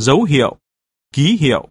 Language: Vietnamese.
dấu hiệu, ký hiệu.